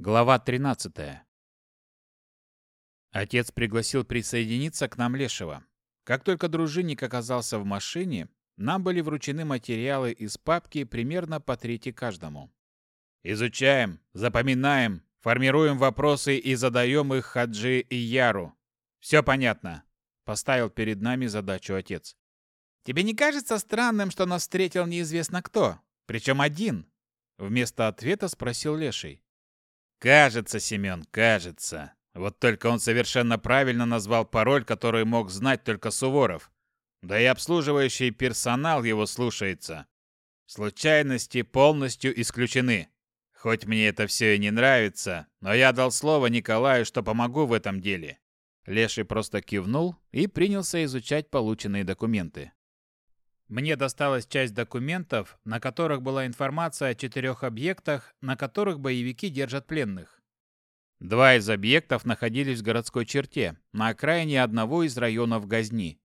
Глава 13. Отец пригласил присоединиться к нам Лешего. Как только дружинник оказался в машине, нам были вручены материалы из папки примерно по трети каждому. Изучаем, запоминаем, формируем вопросы и задаем их Хаджи и Яру. Все понятно. Поставил перед нами задачу отец. Тебе не кажется странным, что нас встретил неизвестно кто? Причем один? Вместо ответа спросил Леший. Кажется, Семен, кажется. Вот только он совершенно правильно назвал пароль, который мог знать только Суворов. Да и обслуживающий персонал его слушается. Случайности полностью исключены. Хоть мне это все и не нравится, но я дал слово Николаю, что помогу в этом деле. Леший просто кивнул и принялся изучать полученные документы. Мне досталась часть документов, на которых была информация о четырех объектах, на которых боевики держат пленных. Два из объектов находились в городской черте, на окраине одного из районов Газни.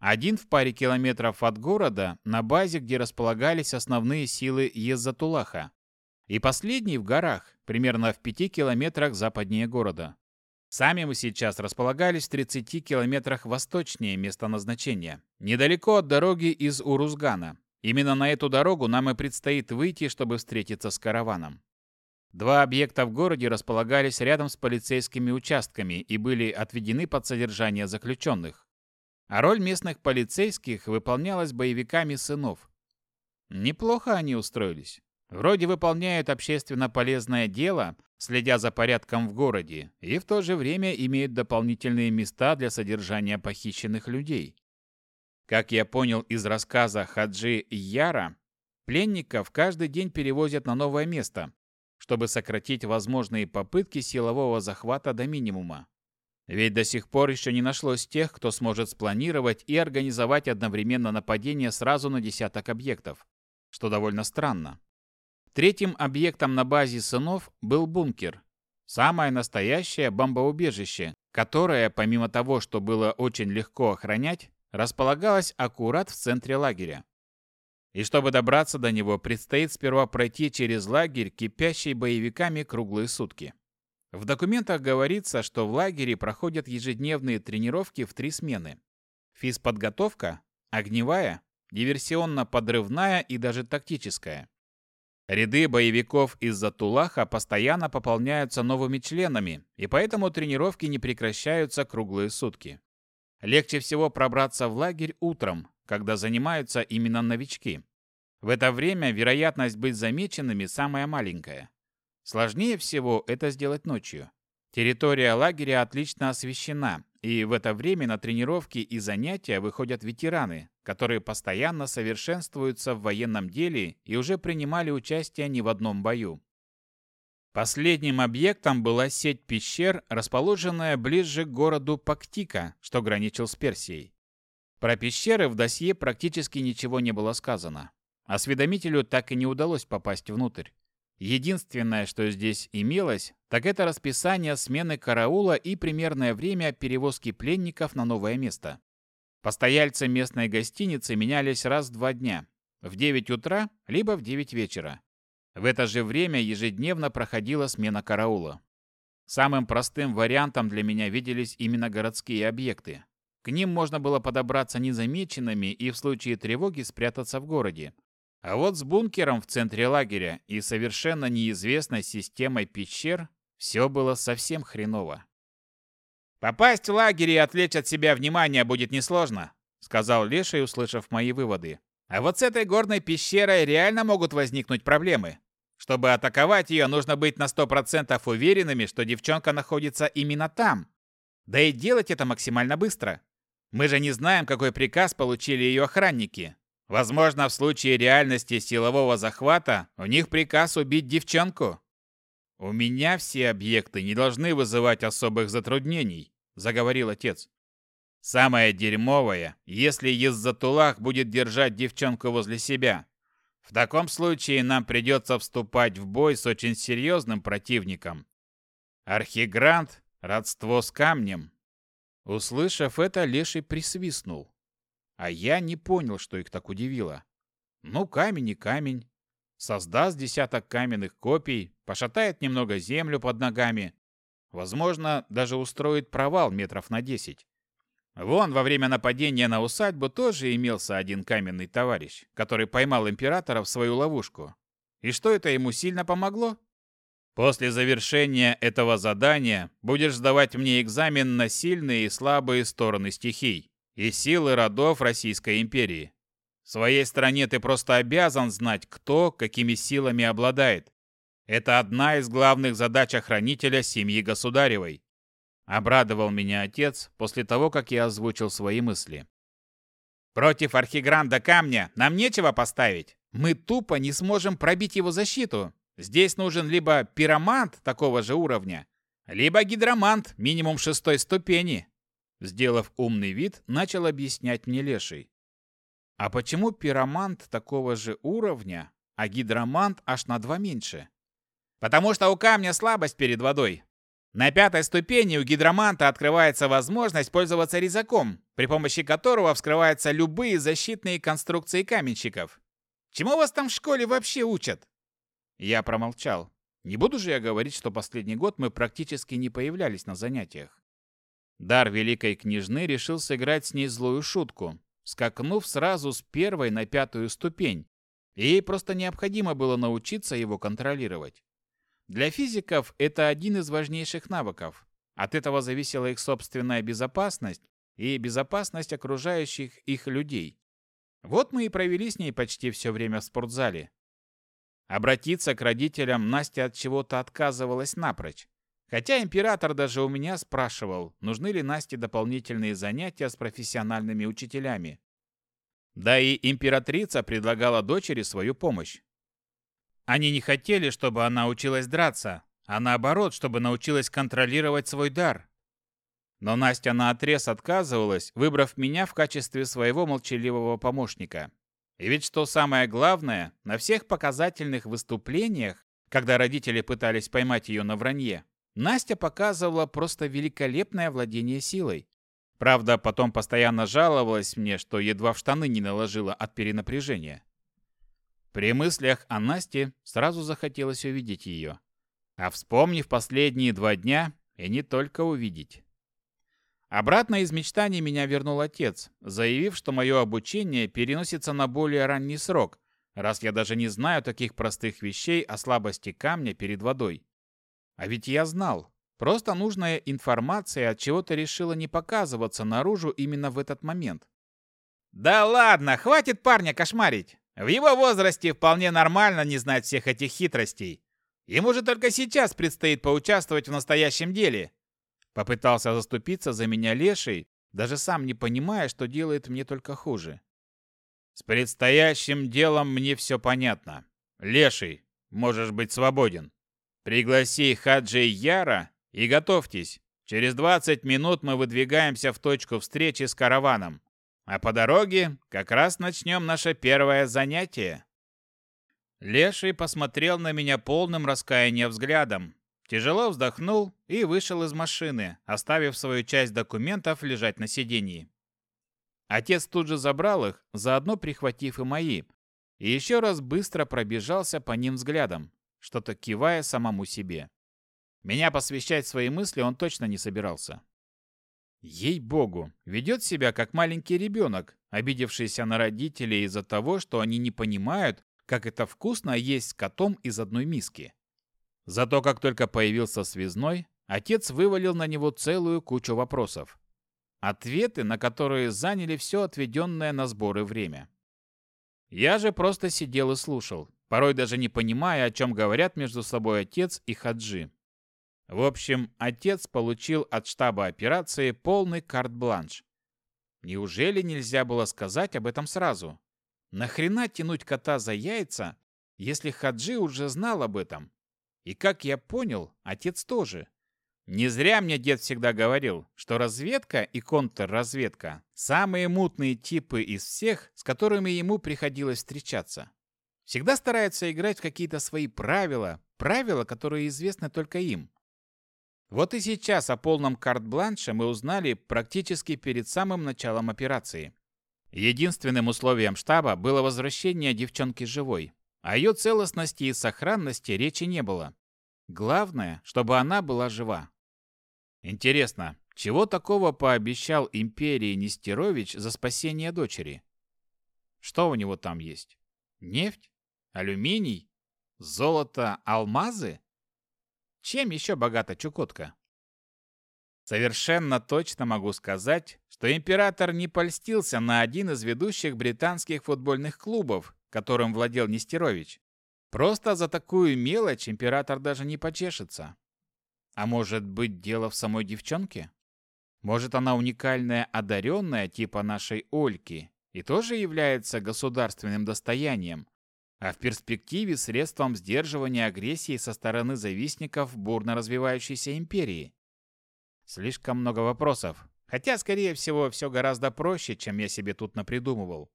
Один в паре километров от города, на базе, где располагались основные силы Еззатулаха. И последний в горах, примерно в пяти километрах западнее города. Сами мы сейчас располагались в 30 километрах восточнее места назначения, недалеко от дороги из Урузгана. Именно на эту дорогу нам и предстоит выйти, чтобы встретиться с караваном. Два объекта в городе располагались рядом с полицейскими участками и были отведены под содержание заключенных. А роль местных полицейских выполнялась боевиками сынов. Неплохо они устроились. Вроде выполняют общественно полезное дело, следя за порядком в городе, и в то же время имеют дополнительные места для содержания похищенных людей. Как я понял из рассказа Хаджи Яра, пленников каждый день перевозят на новое место, чтобы сократить возможные попытки силового захвата до минимума. Ведь до сих пор еще не нашлось тех, кто сможет спланировать и организовать одновременно нападение сразу на десяток объектов, что довольно странно. Третьим объектом на базе сынов был бункер. Самое настоящее бомбоубежище, которое, помимо того, что было очень легко охранять, располагалось аккурат в центре лагеря. И чтобы добраться до него, предстоит сперва пройти через лагерь, кипящий боевиками круглые сутки. В документах говорится, что в лагере проходят ежедневные тренировки в три смены. Физподготовка, огневая, диверсионно-подрывная и даже тактическая. Ряды боевиков из-за Тулаха постоянно пополняются новыми членами, и поэтому тренировки не прекращаются круглые сутки. Легче всего пробраться в лагерь утром, когда занимаются именно новички. В это время вероятность быть замеченными самая маленькая. Сложнее всего это сделать ночью. Территория лагеря отлично освещена, и в это время на тренировки и занятия выходят ветераны, которые постоянно совершенствуются в военном деле и уже принимали участие не в одном бою. Последним объектом была сеть пещер, расположенная ближе к городу Пактика, что граничил с Персией. Про пещеры в досье практически ничего не было сказано. Осведомителю так и не удалось попасть внутрь. Единственное, что здесь имелось, так это расписание смены караула и примерное время перевозки пленников на новое место. Постояльцы местной гостиницы менялись раз в два дня, в 9 утра, либо в 9 вечера. В это же время ежедневно проходила смена караула. Самым простым вариантом для меня виделись именно городские объекты. К ним можно было подобраться незамеченными и в случае тревоги спрятаться в городе. А вот с бункером в центре лагеря и совершенно неизвестной системой пещер все было совсем хреново. «Попасть в лагерь и отвлечь от себя внимание будет несложно», сказал Леший, услышав мои выводы. «А вот с этой горной пещерой реально могут возникнуть проблемы. Чтобы атаковать ее, нужно быть на 100% уверенными, что девчонка находится именно там. Да и делать это максимально быстро. Мы же не знаем, какой приказ получили ее охранники. Возможно, в случае реальности силового захвата у них приказ убить девчонку. У меня все объекты не должны вызывать особых затруднений заговорил отец. Самое дерьмовое, если Еззатулах будет держать девчонку возле себя. В таком случае нам придется вступать в бой с очень серьезным противником. Архигрант – родство с камнем. Услышав это, Леший присвистнул. А я не понял, что их так удивило. Ну, камень и камень. Создаст десяток каменных копий, пошатает немного землю под ногами, Возможно, даже устроит провал метров на 10. Вон во время нападения на усадьбу тоже имелся один каменный товарищ, который поймал императора в свою ловушку. И что это ему сильно помогло? После завершения этого задания будешь сдавать мне экзамен на сильные и слабые стороны стихий и силы родов Российской империи. В своей стране ты просто обязан знать, кто какими силами обладает, это одна из главных задач охранителя семьи государевой. Обрадовал меня отец после того, как я озвучил свои мысли. Против архигранда камня нам нечего поставить. Мы тупо не сможем пробить его защиту. Здесь нужен либо пиромант такого же уровня, либо гидромант минимум шестой ступени. Сделав умный вид, начал объяснять мне леший. А почему пиромант такого же уровня, а гидромант аж на два меньше? потому что у камня слабость перед водой. На пятой ступени у гидроманта открывается возможность пользоваться резаком, при помощи которого вскрываются любые защитные конструкции каменщиков. Чему вас там в школе вообще учат? Я промолчал. Не буду же я говорить, что последний год мы практически не появлялись на занятиях. Дар великой княжны решил сыграть с ней злую шутку, скакнув сразу с первой на пятую ступень. Ей просто необходимо было научиться его контролировать. Для физиков это один из важнейших навыков. От этого зависела их собственная безопасность и безопасность окружающих их людей. Вот мы и провели с ней почти все время в спортзале. Обратиться к родителям Настя от чего-то отказывалась напрочь. Хотя император даже у меня спрашивал, нужны ли Насте дополнительные занятия с профессиональными учителями. Да и императрица предлагала дочери свою помощь. Они не хотели, чтобы она училась драться, а наоборот, чтобы научилась контролировать свой дар. Но Настя наотрез отказывалась, выбрав меня в качестве своего молчаливого помощника. И ведь что самое главное, на всех показательных выступлениях, когда родители пытались поймать ее на вранье, Настя показывала просто великолепное владение силой. Правда, потом постоянно жаловалась мне, что едва в штаны не наложила от перенапряжения. При мыслях о Насте сразу захотелось увидеть ее. А вспомнив последние два дня, и не только увидеть. Обратно из мечтаний меня вернул отец, заявив, что мое обучение переносится на более ранний срок, раз я даже не знаю таких простых вещей о слабости камня перед водой. А ведь я знал. Просто нужная информация от чего-то решила не показываться наружу именно в этот момент. «Да ладно, хватит парня кошмарить!» В его возрасте вполне нормально не знать всех этих хитростей. Ему же только сейчас предстоит поучаствовать в настоящем деле. Попытался заступиться за меня леший, даже сам не понимая, что делает мне только хуже. С предстоящим делом мне все понятно. Леший, можешь быть свободен. Пригласи Хаджи Яра и готовьтесь. Через 20 минут мы выдвигаемся в точку встречи с караваном. А по дороге как раз начнем наше первое занятие». Леший посмотрел на меня полным раскаяния взглядом, тяжело вздохнул и вышел из машины, оставив свою часть документов лежать на сиденье. Отец тут же забрал их, заодно прихватив и мои, и еще раз быстро пробежался по ним взглядом, что-то кивая самому себе. Меня посвящать свои мысли он точно не собирался. Ей-богу, ведет себя как маленький ребенок, обидевшийся на родителей из-за того, что они не понимают, как это вкусно есть котом из одной миски. Зато как только появился связной, отец вывалил на него целую кучу вопросов. Ответы, на которые заняли все отведенное на сборы время. Я же просто сидел и слушал, порой даже не понимая, о чем говорят между собой отец и Хаджи. В общем, отец получил от штаба операции полный карт-бланш. Неужели нельзя было сказать об этом сразу? Нахрена тянуть кота за яйца, если Хаджи уже знал об этом? И как я понял, отец тоже. Не зря мне дед всегда говорил, что разведка и контрразведка – самые мутные типы из всех, с которыми ему приходилось встречаться. Всегда стараются играть в какие-то свои правила, правила, которые известны только им. Вот и сейчас о полном карт-бланше мы узнали практически перед самым началом операции. Единственным условием штаба было возвращение девчонки живой. А о ее целостности и сохранности речи не было. Главное, чтобы она была жива. Интересно, чего такого пообещал империи Нестерович за спасение дочери? Что у него там есть? Нефть? Алюминий? Золото? Алмазы? чем еще богата Чукотка. Совершенно точно могу сказать, что император не польстился на один из ведущих британских футбольных клубов, которым владел Нестерович. Просто за такую мелочь император даже не почешется. А может быть, дело в самой девчонке? Может, она уникальная одаренная типа нашей Ольки и тоже является государственным достоянием, а в перспективе средством сдерживания агрессии со стороны завистников бурно развивающейся империи. Слишком много вопросов. Хотя, скорее всего, все гораздо проще, чем я себе тут напридумывал.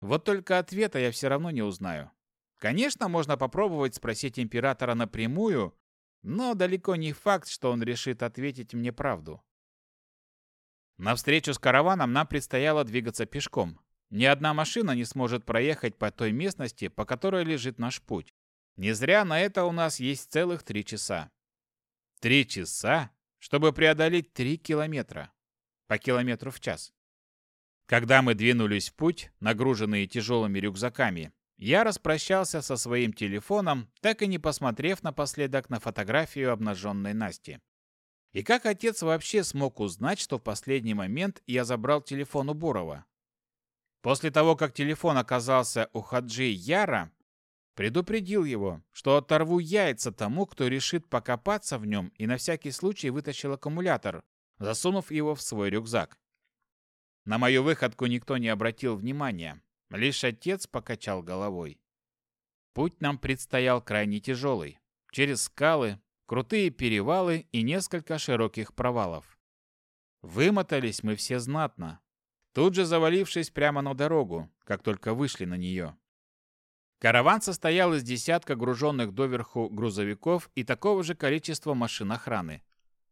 Вот только ответа я все равно не узнаю. Конечно, можно попробовать спросить императора напрямую, но далеко не факт, что он решит ответить мне правду. На встречу с караваном нам предстояло двигаться пешком, ни одна машина не сможет проехать по той местности, по которой лежит наш путь. Не зря на это у нас есть целых три часа. Три часа, чтобы преодолеть три километра. По километру в час. Когда мы двинулись в путь, нагруженные тяжелыми рюкзаками, я распрощался со своим телефоном, так и не посмотрев напоследок на фотографию обнаженной Насти. И как отец вообще смог узнать, что в последний момент я забрал телефон у Бурова? После того, как телефон оказался у Хаджи Яра, предупредил его, что оторву яйца тому, кто решит покопаться в нем, и на всякий случай вытащил аккумулятор, засунув его в свой рюкзак. На мою выходку никто не обратил внимания, лишь отец покачал головой. Путь нам предстоял крайне тяжелый, через скалы, крутые перевалы и несколько широких провалов. Вымотались мы все знатно, тут же завалившись прямо на дорогу, как только вышли на нее. Караван состоял из десятка груженных доверху грузовиков и такого же количества машин охраны.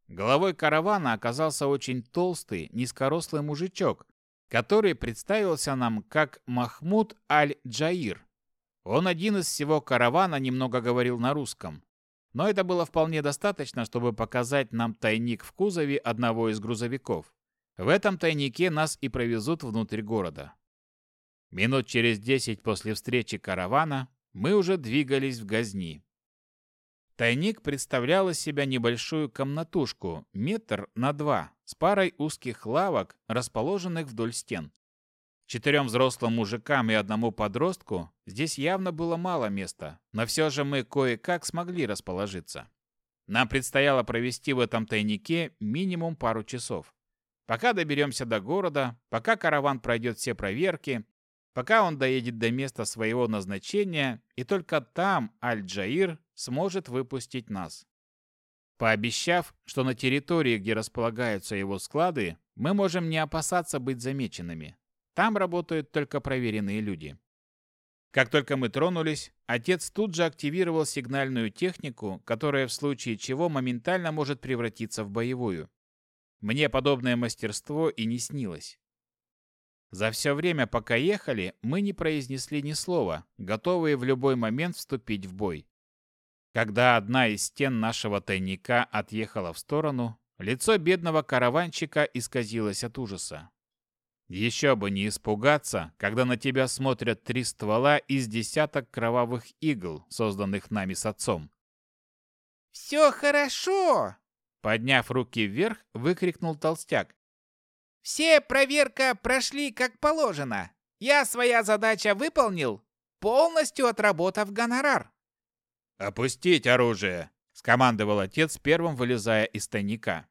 Головой каравана оказался очень толстый, низкорослый мужичок, который представился нам как Махмуд Аль-Джаир. Он один из всего каравана немного говорил на русском. Но это было вполне достаточно, чтобы показать нам тайник в кузове одного из грузовиков. В этом тайнике нас и провезут внутрь города. Минут через десять после встречи каравана мы уже двигались в Газни. Тайник представлял из себя небольшую комнатушку, метр на два, с парой узких лавок, расположенных вдоль стен. Четырем взрослым мужикам и одному подростку здесь явно было мало места, но все же мы кое-как смогли расположиться. Нам предстояло провести в этом тайнике минимум пару часов. Пока доберемся до города, пока караван пройдет все проверки, пока он доедет до места своего назначения, и только там Аль-Джаир сможет выпустить нас. Пообещав, что на территории, где располагаются его склады, мы можем не опасаться быть замеченными. Там работают только проверенные люди. Как только мы тронулись, отец тут же активировал сигнальную технику, которая в случае чего моментально может превратиться в боевую. Мне подобное мастерство и не снилось. За все время, пока ехали, мы не произнесли ни слова, готовые в любой момент вступить в бой. Когда одна из стен нашего тайника отъехала в сторону, лицо бедного караванчика исказилось от ужаса. Еще бы не испугаться, когда на тебя смотрят три ствола из десяток кровавых игл, созданных нами с отцом. «Все хорошо!» Подняв руки вверх, выкрикнул толстяк. «Все проверка прошли как положено. Я своя задача выполнил, полностью отработав гонорар». «Опустить оружие!» – скомандовал отец, первым вылезая из тайника.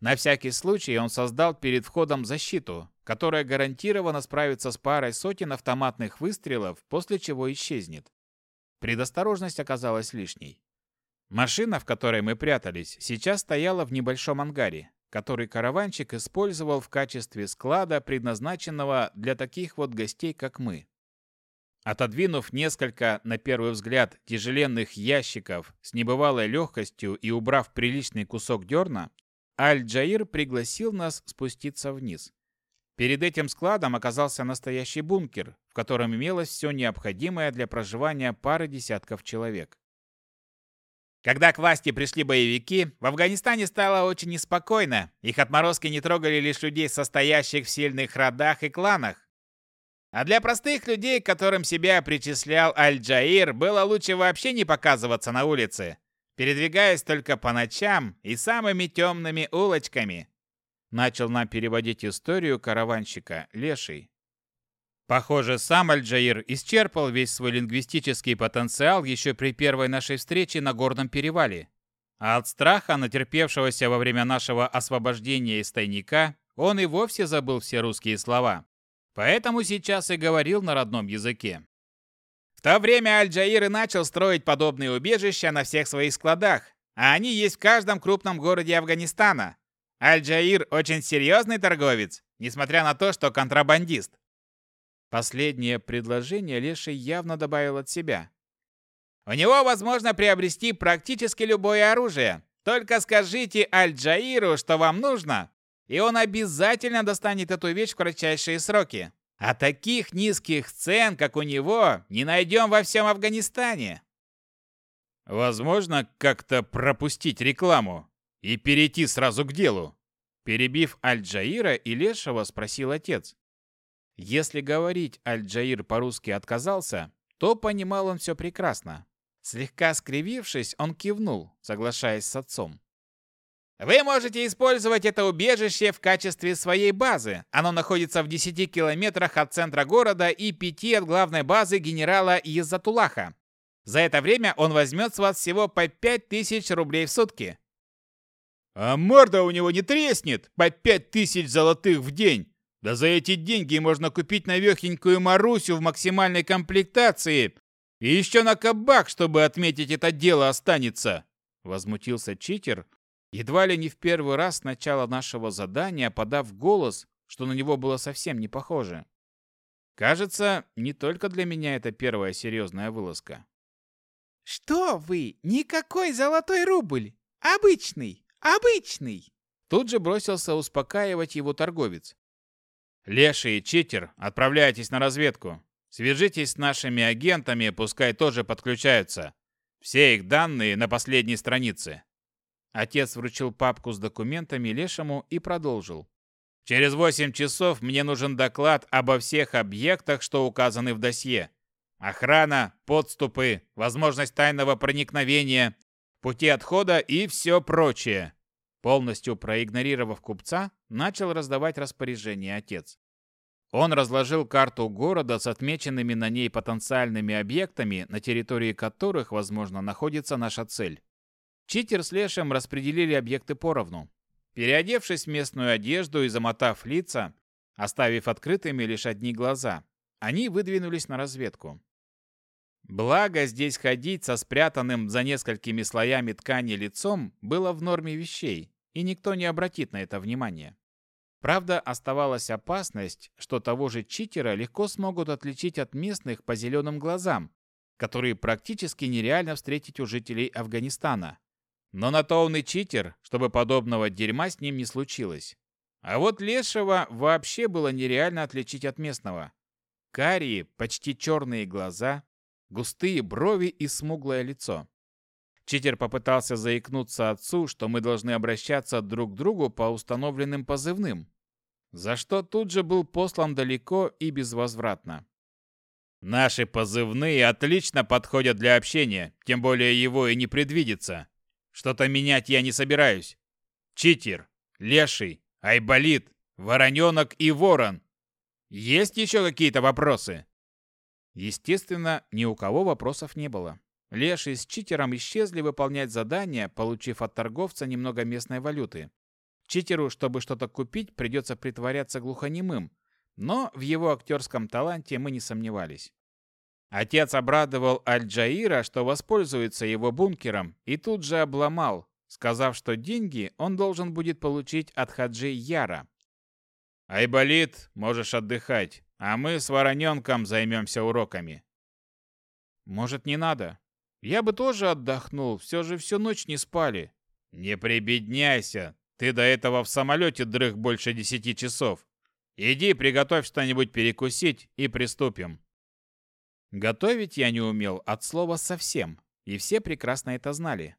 На всякий случай он создал перед входом защиту, которая гарантированно справится с парой сотен автоматных выстрелов, после чего исчезнет. Предосторожность оказалась лишней. Машина, в которой мы прятались, сейчас стояла в небольшом ангаре, который караванчик использовал в качестве склада, предназначенного для таких вот гостей, как мы. Отодвинув несколько, на первый взгляд, тяжеленных ящиков с небывалой легкостью и убрав приличный кусок дерна, Аль-Джаир пригласил нас спуститься вниз. Перед этим складом оказался настоящий бункер, в котором имелось все необходимое для проживания пары десятков человек. Когда к власти пришли боевики, в Афганистане стало очень неспокойно. Их отморозки не трогали лишь людей, состоящих в сильных родах и кланах. А для простых людей, которым себя причислял Аль-Джаир, было лучше вообще не показываться на улице, передвигаясь только по ночам и самыми темными улочками. Начал нам переводить историю караванщика Леший. Похоже, сам Аль-Джаир исчерпал весь свой лингвистический потенциал еще при первой нашей встрече на Горном перевале. А от страха, натерпевшегося во время нашего освобождения из тайника, он и вовсе забыл все русские слова. Поэтому сейчас и говорил на родном языке. В то время Аль-Джаир и начал строить подобные убежища на всех своих складах, а они есть в каждом крупном городе Афганистана. Аль-Джаир очень серьезный торговец, несмотря на то, что контрабандист. Последнее предложение Леший явно добавил от себя. «У него возможно приобрести практически любое оружие. Только скажите Аль-Джаиру, что вам нужно, и он обязательно достанет эту вещь в кратчайшие сроки. А таких низких цен, как у него, не найдем во всем Афганистане». «Возможно, как-то пропустить рекламу и перейти сразу к делу?» Перебив Аль-Джаира и Лешего, спросил отец. Если говорить Аль-Джаир по-русски отказался, то понимал он все прекрасно. Слегка скривившись, он кивнул, соглашаясь с отцом. Вы можете использовать это убежище в качестве своей базы. Оно находится в 10 километрах от центра города и 5 от главной базы генерала Иззатулаха. За это время он возьмет с вас всего по 5000 рублей в сутки. А морда у него не треснет по 5000 золотых в день. Да за эти деньги можно купить навехенькую Марусю в максимальной комплектации. И еще на кабак, чтобы отметить это дело, останется!» Возмутился читер, едва ли не в первый раз с начала нашего задания подав голос, что на него было совсем не похоже. Кажется, не только для меня это первая серьезная вылазка. «Что вы? Никакой золотой рубль! Обычный! Обычный!» Тут же бросился успокаивать его торговец. Леший и читер, отправляйтесь на разведку. Свяжитесь с нашими агентами, пускай тоже подключаются. Все их данные на последней странице. Отец вручил папку с документами Лешему и продолжил. Через восемь часов мне нужен доклад обо всех объектах, что указаны в досье. Охрана, подступы, возможность тайного проникновения, пути отхода и все прочее. Полностью проигнорировав купца, начал раздавать распоряжения отец. Он разложил карту города с отмеченными на ней потенциальными объектами, на территории которых, возможно, находится наша цель. Читер с Лешем распределили объекты поровну. Переодевшись в местную одежду и замотав лица, оставив открытыми лишь одни глаза, они выдвинулись на разведку. Благо, здесь ходить со спрятанным за несколькими слоями ткани лицом было в норме вещей, и никто не обратит на это внимания. Правда, оставалась опасность, что того же читера легко смогут отличить от местных по зеленым глазам, которые практически нереально встретить у жителей Афганистана. Но на то он и читер, чтобы подобного дерьма с ним не случилось. А вот лешего вообще было нереально отличить от местного. Карие, почти черные глаза – густые брови и смуглое лицо. Читер попытался заикнуться отцу, что мы должны обращаться друг к другу по установленным позывным, за что тут же был послан далеко и безвозвратно. «Наши позывные отлично подходят для общения, тем более его и не предвидится. Что-то менять я не собираюсь. Читер, Леший, Айболит, Вороненок и Ворон. Есть еще какие-то вопросы?» Естественно, ни у кого вопросов не было. Леший с читером исчезли выполнять задание, получив от торговца немного местной валюты. Читеру, чтобы что-то купить, придется притворяться глухонемым, но в его актерском таланте мы не сомневались. Отец обрадовал Аль-Джаира, что воспользуется его бункером, и тут же обломал, сказав, что деньги он должен будет получить от Хаджи Яра. «Айболит, можешь отдыхать а мы с Вороненком займемся уроками». «Может, не надо? Я бы тоже отдохнул, все же всю ночь не спали». «Не прибедняйся, ты до этого в самолете дрых больше десяти часов. Иди, приготовь что-нибудь перекусить и приступим». Готовить я не умел от слова совсем, и все прекрасно это знали.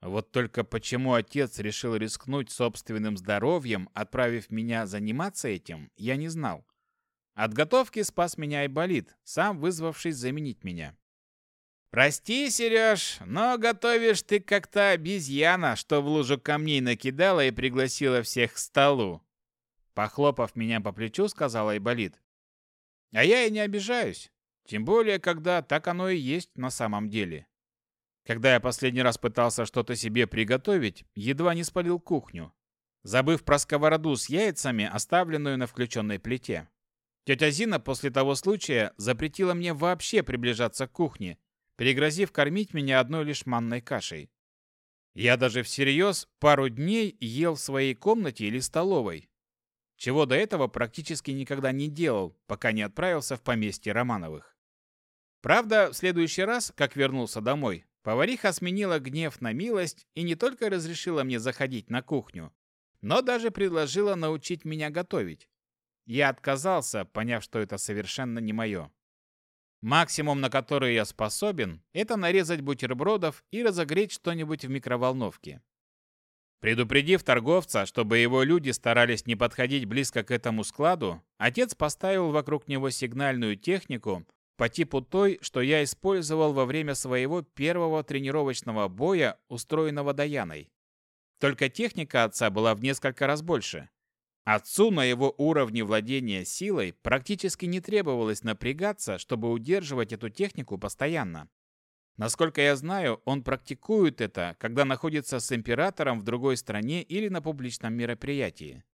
Вот только почему отец решил рискнуть собственным здоровьем, отправив меня заниматься этим, я не знал. От готовки спас меня и болит, сам вызвавшись заменить меня. «Прости, Сереж, но готовишь ты как-то обезьяна, что в лужу камней накидала и пригласила всех к столу!» Похлопав меня по плечу, сказала Айболит. «А я и не обижаюсь, тем более, когда так оно и есть на самом деле. Когда я последний раз пытался что-то себе приготовить, едва не спалил кухню, забыв про сковороду с яйцами, оставленную на включенной плите. Тетя Зина после того случая запретила мне вообще приближаться к кухне, пригрозив кормить меня одной лишь манной кашей. Я даже всерьез пару дней ел в своей комнате или столовой, чего до этого практически никогда не делал, пока не отправился в поместье Романовых. Правда, в следующий раз, как вернулся домой, повариха сменила гнев на милость и не только разрешила мне заходить на кухню, но даже предложила научить меня готовить. Я отказался, поняв, что это совершенно не мое. Максимум, на который я способен, это нарезать бутербродов и разогреть что-нибудь в микроволновке. Предупредив торговца, чтобы его люди старались не подходить близко к этому складу, отец поставил вокруг него сигнальную технику по типу той, что я использовал во время своего первого тренировочного боя, устроенного Даяной. Только техника отца была в несколько раз больше. Отцу на его уровне владения силой практически не требовалось напрягаться, чтобы удерживать эту технику постоянно. Насколько я знаю, он практикует это, когда находится с императором в другой стране или на публичном мероприятии.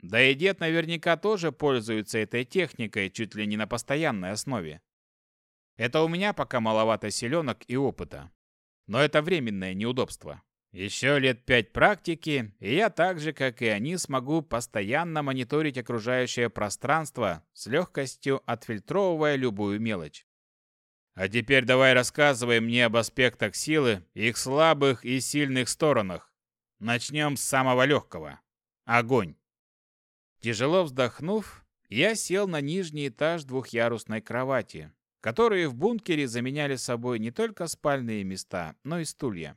Да и дед наверняка тоже пользуется этой техникой чуть ли не на постоянной основе. Это у меня пока маловато селенок и опыта. Но это временное неудобство. Еще лет пять практики, и я так же, как и они, смогу постоянно мониторить окружающее пространство, с легкостью отфильтровывая любую мелочь. А теперь давай рассказывай мне об аспектах силы, их слабых и сильных сторонах. Начнем с самого легкого. Огонь. Тяжело вздохнув, я сел на нижний этаж двухъярусной кровати, которые в бункере заменяли собой не только спальные места, но и стулья.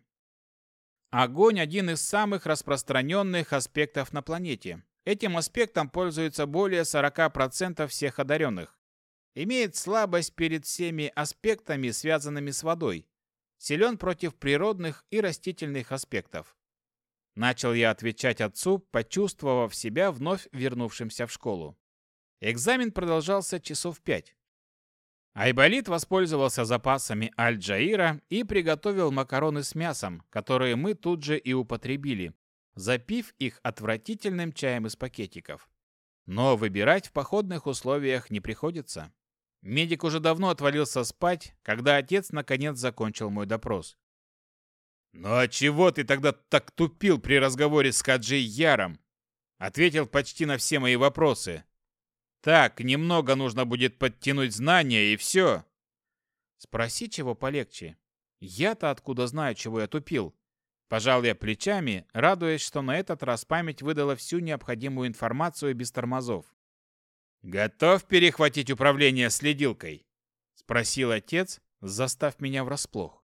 Огонь – один из самых распространенных аспектов на планете. Этим аспектом пользуется более 40% всех одаренных. Имеет слабость перед всеми аспектами, связанными с водой. Силен против природных и растительных аспектов. Начал я отвечать отцу, почувствовав себя вновь вернувшимся в школу. Экзамен продолжался часов пять. Айболит воспользовался запасами Аль-Джаира и приготовил макароны с мясом, которые мы тут же и употребили, запив их отвратительным чаем из пакетиков. Но выбирать в походных условиях не приходится. Медик уже давно отвалился спать, когда отец наконец закончил мой допрос. «Ну а чего ты тогда так тупил при разговоре с Хаджи Яром?» Ответил почти на все мои вопросы. Так, немного нужно будет подтянуть знания, и все. Спроси чего полегче. Я-то откуда знаю, чего я тупил? Пожал я плечами, радуясь, что на этот раз память выдала всю необходимую информацию без тормозов. «Готов перехватить управление следилкой?» — спросил отец, застав меня врасплох.